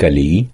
كلي